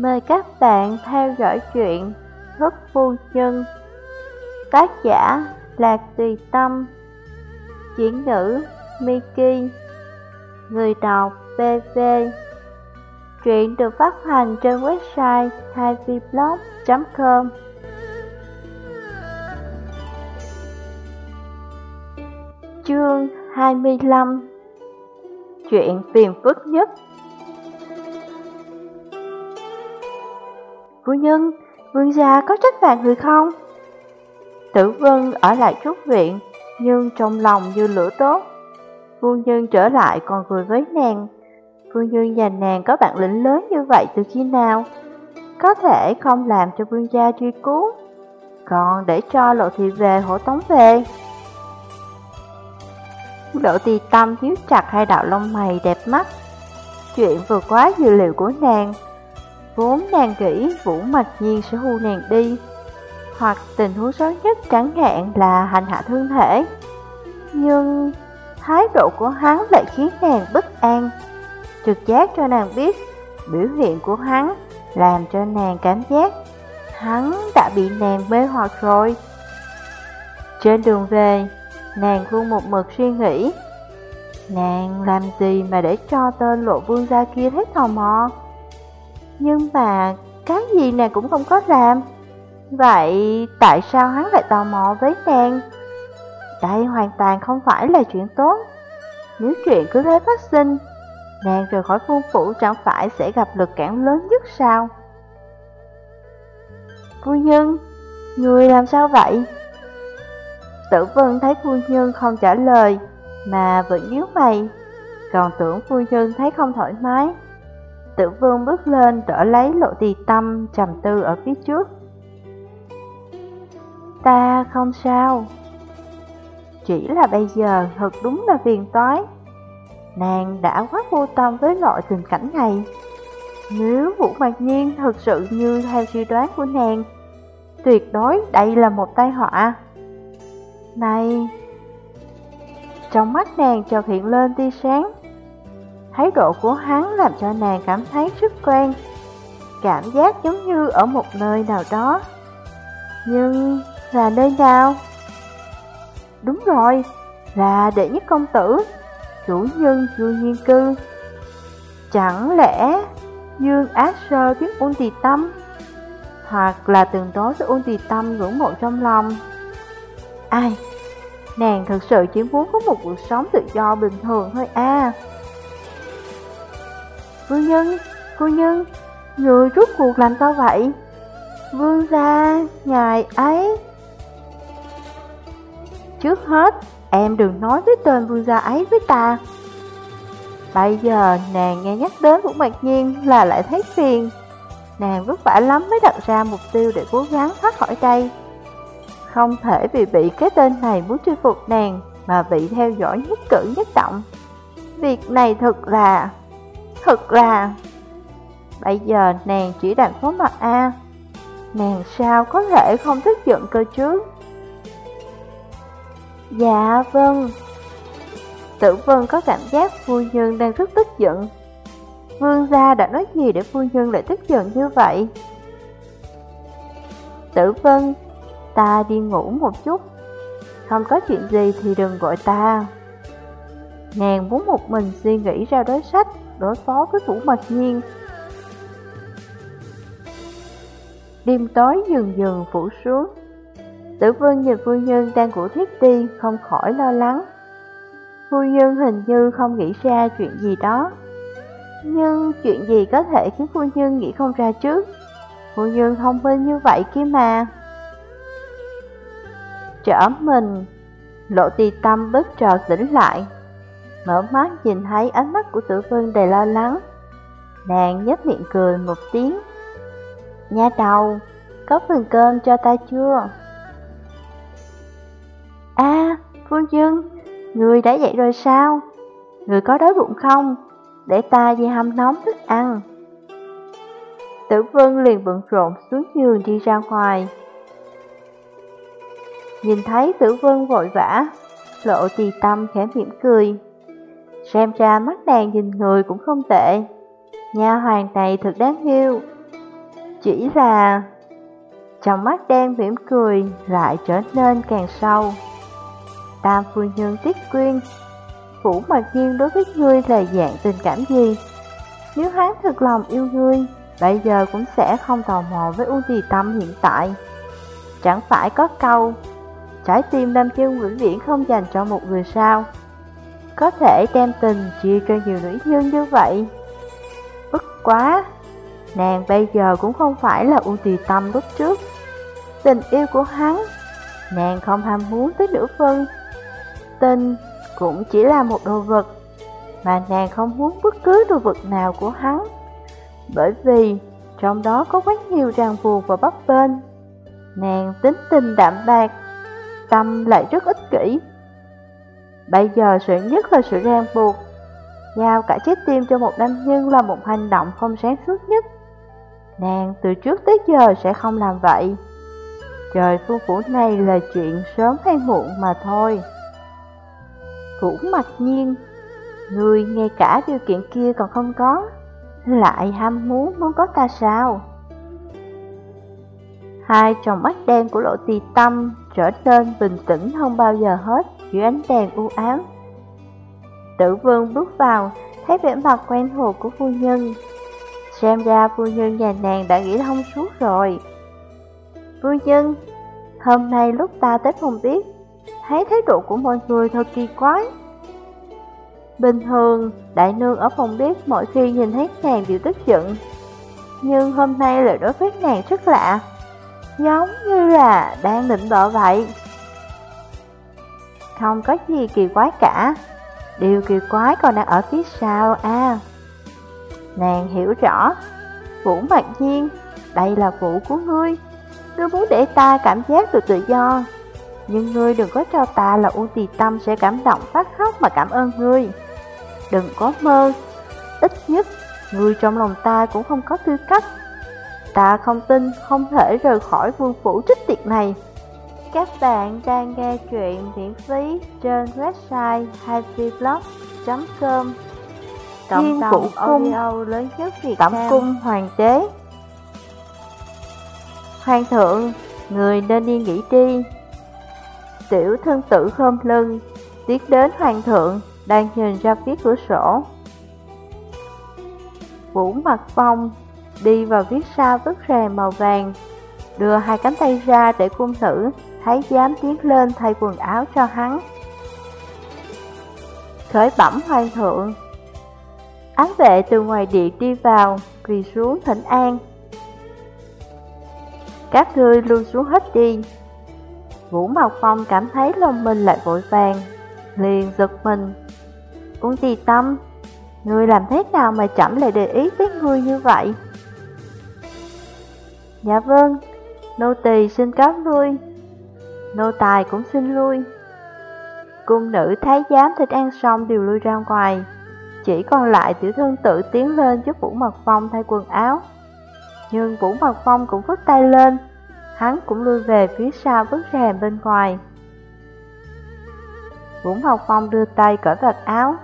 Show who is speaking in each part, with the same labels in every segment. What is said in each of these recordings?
Speaker 1: Mời các bạn theo dõi chuyện Thức Phu Nhân. Tác giả Lạc Tùy Tâm. Chuyển ngữ Miki. Người đọc BV Truyện được phát hành trên website haiviblog.com Chương 25 Chuyện phiền phức nhất. Phu nhân, vương gia có trách phạt người không? Tử vân ở lại trúc viện, nhưng trong lòng như lửa tốt. Phu nhân trở lại còn cười với nàng. Phu nhân và nàng có bản lĩnh lớn như vậy từ khi nào? Có thể không làm cho vương gia truy cứu, còn để cho lộ thị về hổ tống về. Lộ tì tâm thiếu chặt hai đạo lông mày đẹp mắt. Chuyện vừa quá dự liệu của nàng. Vốn nàng nghĩ Vũ Mạch Nhiên sẽ hưu nàng đi. Hoặc tình huống xấu nhất chẳng hạn là hành hạ thương thể. Nhưng thái độ của hắn lại khiến nàng bất an. Trực giác cho nàng biết biểu hiện của hắn làm cho nàng cảm giác hắn đã bị nàng mê hoặc rồi. Trên đường về, nàng luôn một mực suy nghĩ Nàng làm gì mà để cho tên lộ vương gia kia thấy tò mò? Nhưng mà cái gì nàng cũng không có làm Vậy tại sao hắn lại tò mò với nàng? Đây hoàn toàn không phải là chuyện tốt Nếu chuyện cứ thế phát sinh Nàng rời khỏi phu phủ chẳng phải sẽ gặp lực cản lớn nhất sao? Phu nhân, người làm sao vậy? Tử vân thấy phu nhân không trả lời Mà vẫn nhíu mày Còn tưởng phu nhân thấy không thoải mái Tử vương bước lên đỡ lấy lộ tì tâm trầm tư ở phía trước. Ta không sao. Chỉ là bây giờ thật đúng là phiền toái. Nàng đã quá vô tâm với loại tình cảnh này. Nếu Vũ Mạc Nhiên thật sự như theo suy đoán của nàng, tuyệt đối đây là một tai họa. Này, trong mắt nàng chợt hiện lên tia sáng, Thái độ của hắn làm cho nàng cảm thấy rất quen Cảm giác giống như ở một nơi nào đó Nhưng là nơi nào? Đúng rồi, là đệ nhất công tử Chủ nhân Dương Nhiên Cư Chẳng lẽ Dương Ác Sơ biết ôn tì tâm Hoặc là từng đối với ôn tì tâm ngưỡng mộ trong lòng Ai? Nàng thực sự chỉ muốn có một cuộc sống tự do bình thường thôi à Phu nhân, phu nhân, người rút cuộc làm sao vậy? Vương gia, ngài ấy. Trước hết, em đừng nói với tên vương gia ấy với ta. Bây giờ nàng nghe nhắc đến Vũ Mạc Nhiên là lại thấy phiền. Nàng vất vả lắm mới đặt ra mục tiêu để cố gắng thoát khỏi đây. Không thể vì bị cái tên này muốn chinh phục nàng Mà bị theo dõi nhất cử nhất động. Việc này thật là Thật là Bây giờ nàng chỉ đành phó mặt A. Nàng sao có thể không tức giận cơ chứ? Dạ vâng. Tử vân có cảm giác phu nhân đang rất tức giận. Vương gia đã nói gì để phu nhân lại tức giận như vậy? Tử vân, Ta đi ngủ một chút. Không có chuyện gì thì đừng gọi ta. Nàng muốn một mình suy nghĩ ra đối sách đối phó với Vũ Mật Nhiên. Đêm tối dần dần phủ xuống. Tử vương nhìn phu nhân đang ngủ thiết đi, không khỏi lo lắng. Phu nhân hình như không nghĩ ra chuyện gì đó. Nhưng chuyện gì có thể khiến phu nhân nghĩ không ra chứ? Phu nhân thông minh như vậy kia mà. Trở mình, lộ tì tâm bất trò tỉnh lại, mở mắt nhìn thấy ánh mắt của tử vân đầy lo lắng. Nàng nhếch miệng cười một tiếng. Nha đầu, có phần cơm cho ta chưa? À, Phương Dương, người đã dậy rồi sao? Người có đói bụng không? Để ta đi hâm nóng thức ăn. Tử vân liền bận rộn xuống giường đi ra ngoài. Nhìn thấy tử vân vội vã, lộ tì tâm khẽ mỉm cười. Xem ra mắt nàng nhìn người cũng không tệ Nha hoàng này thật đáng yêu Chỉ là... Trong mắt đen mỉm cười lại trở nên càng sâu. Tam phu nhân tiết quyên Vũ mặt nhiên đối với ngươi là dạng tình cảm gì? Nếu hắn thực lòng yêu ngươi, bây giờ cũng sẽ không tò mò với ưu tì tâm hiện tại. Chẳng phải có câu, trái tim nam chân vĩnh viễn không dành cho một người sao? Có thể đem tình chia cho nhiều nữ nhân như vậy. Bất quá, nàng bây giờ cũng không phải là ưu tì tâm lúc trước. Tình yêu của hắn, nàng không ham muốn tới nửa phân. Tình cũng chỉ là một đồ vật, mà nàng không muốn bất cứ đồ vật nào của hắn. Bởi vì trong đó có quá nhiều ràng buộc và bắp bên. Nàng tính tình đạm bạc, tâm lại rất ích kỷ. Bây giờ sự nhất là sự ràng buộc. Giao cả trái tim cho một nam nhân là một hành động không sáng suốt nhất. Nàng từ trước tới giờ sẽ không làm vậy. Trời phương phủ này là chuyện sớm hay muộn mà thôi. Phủ mặc nhiên, người ngay cả điều kiện kia còn không có, lại ham muốn muốn có ta sao? Hai tròng mắt đen của lộ tì tâm trở nên bình tĩnh hơn bao giờ hết dưới ánh đèn u ám. Tử vương bước vào, thấy vẻ mặt quen thuộc của phu nhân. Xem ra phu nhân nhà nàng đã nghĩ thông suốt rồi. Phu nhân, hôm nay lúc ta tới phòng biết, thấy thái độ của mọi người thật kỳ quái. Bình thường, đại nương ở phòng bếp mỗi khi nhìn thấy nàng đều tức giận. Nhưng hôm nay lại đối với nàng rất lạ, giống như là đang định bợ vậy. Không có gì kỳ quái cả, điều kỳ quái còn đang ở phía sau à. Nàng hiểu rõ, Vũ Mạc Nhiên, đây là vụ của ngươi. Ngươi muốn để ta cảm giác được tự do, nhưng ngươi đừng có cho ta là U Tì Tâm sẽ cảm động phát khóc mà cảm ơn ngươi. Đừng có mơ, ít nhất ngươi trong lòng ta cũng không có tư cách. Ta không tin không thể rời khỏi vương phủ trích tiệt này. Các bạn đang nghe chuyện miễn phí trên website happyblog.com Tổng vũ cung lớn nhất Việt Tổng Nam. cung hoàng đế. Hoàng thượng, người nên đi nghỉ đi. Tiểu thân tử khom lưng Tiến đến hoàng thượng Đang nhìn ra phía cửa sổ. Vũ mặt phong Đi vào phía sau bức rèm màu vàng Đưa hai cánh tay ra để cung tử Thấy dám tiến lên thay quần áo cho hắn. Khởi bẩm hoàng thượng. Ám vệ từ ngoài điện đi vào Quỳ xuống thỉnh an. Các ngươi lui xuống hết đi. Vũ Mạc Phong cảm thấy lòng mình lại vội vàng, liền giật mình. cũng tì tâm, ngươi làm thế nào mà chậm lại để ý tới ngươi như vậy? Dạ vâng, nô tỳ xin cáo lui, nô tài cũng xin lui. Cung nữ thái giám thịt ăn xong đều lui ra ngoài, chỉ còn lại tiểu thương tự tiến lên giúp Vũ Mật Phong thay quần áo. Nhưng Vũ Mật Phong cũng vứt tay lên, hắn cũng lui về phía sau bức rèm bên ngoài. Vũ mật Phong đưa tay cởi vạt áo,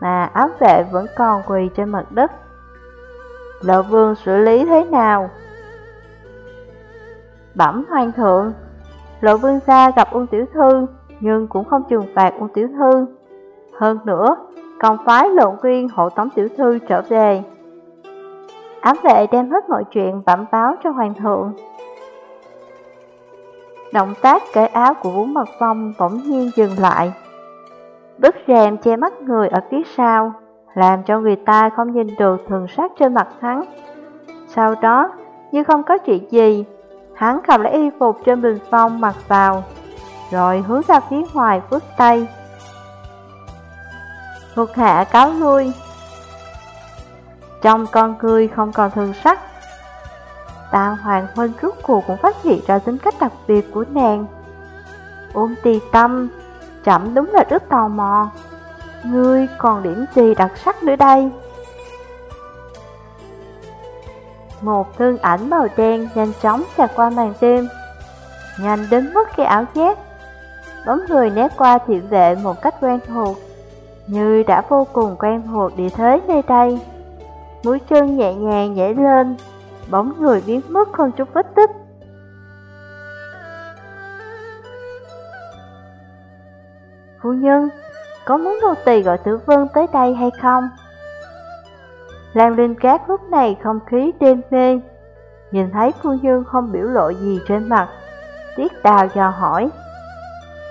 Speaker 1: mà áo vệ vẫn còn quỳ trên mặt đất. Lộ vương xử lý thế nào? Bẩm hoàng thượng, lộ vương gia gặp Uông Tiểu Thư, nhưng cũng không trừng phạt Uông Tiểu Thư. Hơn nữa, còn phái lộn quyên hộ tống Tiểu Thư trở về. Ám vệ đem hết mọi chuyện bẩm báo cho hoàng thượng. Động tác cởi áo của Vũ Mật Phong bỗng nhiên dừng lại. Bức rèm che mắt người ở phía sau, làm cho người ta không nhìn được thường sắc trên mặt hắn. Sau đó, như không có chuyện gì, hắn cầm lấy y phục trên bình phong mặc vào, rồi hướng ra phía ngoài phước tay. Thuộc hạ cáo lui. Trong con cười không còn thường sắc, Tạ Hoàng Huynh rút cuộc cũng phát hiện ra tính cách đặc biệt của nàng. Ôn tì tâm, chậm đúng là rất tò mò. Ngươi còn điểm gì đặc sắc nữa đây? Một thương ảnh màu đen nhanh chóng xẹt qua màn tim nhanh đến mức cái ảo giác. Bóng người né qua thiện vệ một cách quen thuộc, như đã vô cùng quen thuộc địa thế nơi đây. Mũi chân nhẹ nhàng nhảy lên, bóng người biến mất không chút vết tích. Phu nhân, có muốn nô tỳ gọi tử vân tới đây hay không? Lan Linh Cát lúc này không khí đêm mê, nhìn thấy phu nhân không biểu lộ gì trên mặt. Tiết đào dò hỏi,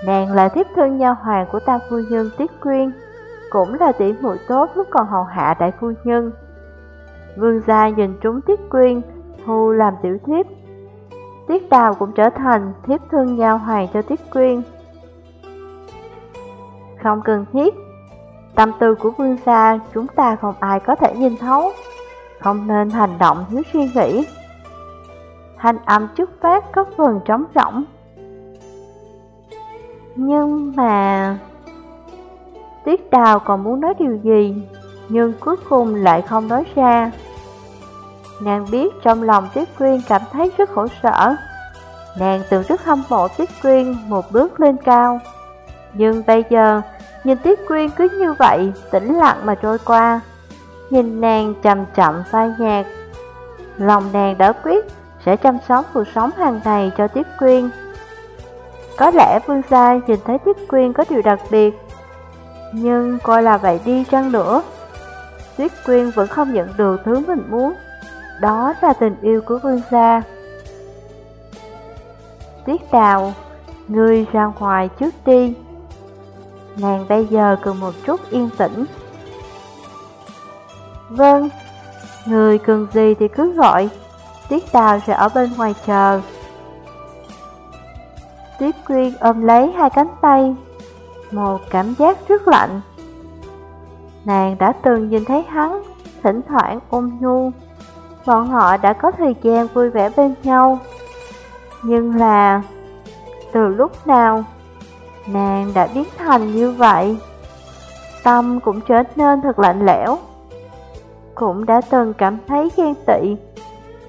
Speaker 1: nàng là thiếp thân nha hoàng của tam phu nhân Tiết Quyên, cũng là tỷ muội tốt lúc còn hầu hạ đại phu nhân. Vương gia nhìn trúng Tiết Quyên, thu làm tiểu thiếp. Tiết đào cũng trở thành thiếp thân nha hoàng cho Tiết Quyên. Không cần thiết, tâm tư của vương gia chúng ta không ai có thể nhìn thấu, không nên hành động thiếu suy nghĩ. Hành âm trước phát có phần trống rỗng. Nhưng mà... Tiết đào còn muốn nói điều gì, nhưng cuối cùng lại không nói ra. Nàng biết trong lòng Tiết Quyên cảm thấy rất khổ sở. Nàng từng rất hâm mộ Tiết Quyên một bước lên cao. Nhưng bây giờ, nhìn Tiết Quyên cứ như vậy, tĩnh lặng mà trôi qua. Nhìn nàng chậm chậm phai nhạt. Lòng nàng đã quyết sẽ chăm sóc cuộc sống hàng ngày cho Tiết Quyên. Có lẽ Vương Gia nhìn thấy Tiết Quyên có điều đặc biệt, nhưng coi là vậy đi chăng nữa. Tuyết Quyên vẫn không nhận được thứ mình muốn, đó là tình yêu của Vương Gia. Tuyết Đào, ngươi ra ngoài trước đi. Nàng bây giờ cần một chút yên tĩnh. Vâng, người cần gì thì cứ gọi. Tiết Đào sẽ ở bên ngoài chờ. Tiết Quyên ôm lấy hai cánh tay, một cảm giác rất lạnh. Nàng đã từng nhìn thấy hắn, thỉnh thoảng ôm nhu. Bọn họ đã có thời gian vui vẻ bên nhau. Nhưng là, từ lúc nào, nàng đã biến thành như vậy. Tâm cũng trở nên thật lạnh lẽo. Cũng đã từng cảm thấy ghen tị,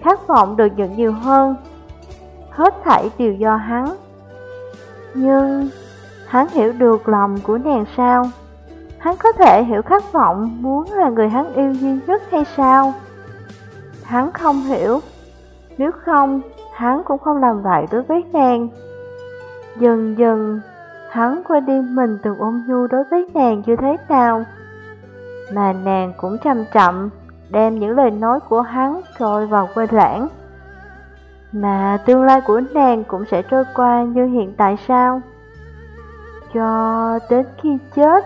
Speaker 1: khát vọng được nhận nhiều hơn. Hết thảy đều do hắn. Nhưng hắn hiểu được lòng của nàng sao? Hắn có thể hiểu khát vọng muốn là người hắn yêu duy nhất hay sao? Hắn không hiểu, nếu không, hắn cũng không làm vậy đối với nàng. Dần dần, hắn quên đi mình từng ôm nhu đối với nàng như thế nào. Mà nàng cũng chậm chậm đem những lời nói của hắn trôi vào quên lãng. Mà tương lai của nàng cũng sẽ trôi qua như hiện tại sao? Cho đến khi chết